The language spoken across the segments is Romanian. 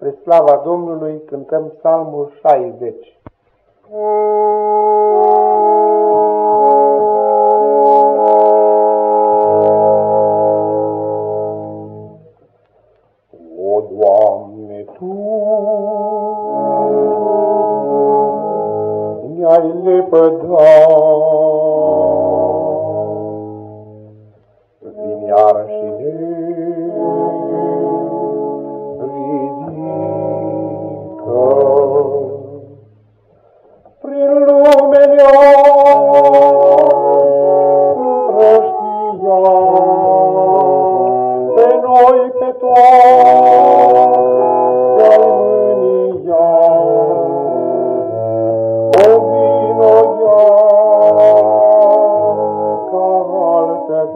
Spre slava Domnului cântăm psalmul 60. O, Doamne, Tu ne-ai lepădat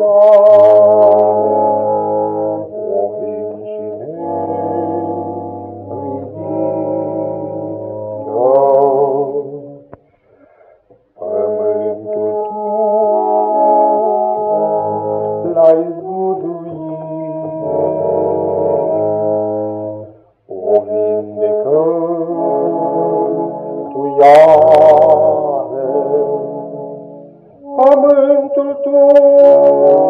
all. tu tu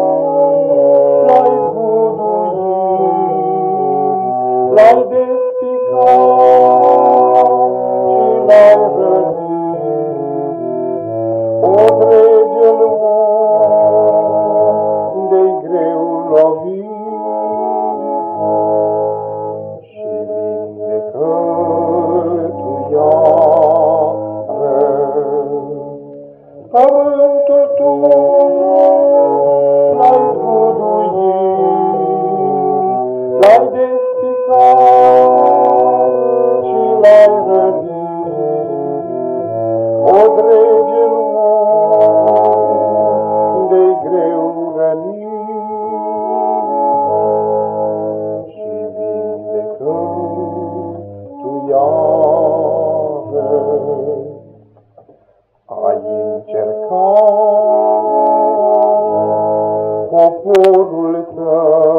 poporul tău.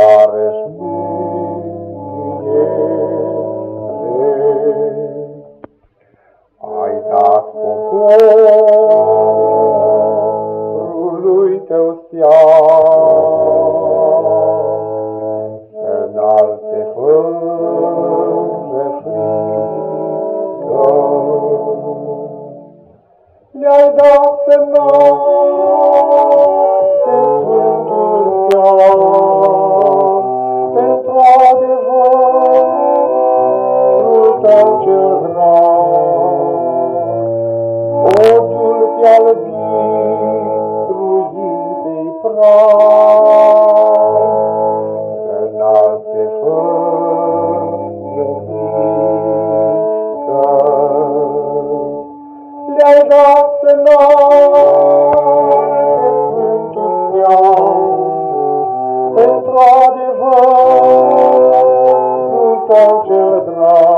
iarăși Ai dat conforului tău stea, în alte fără frică. Le-ai dat semnal, pentru adevărul tău cel drag.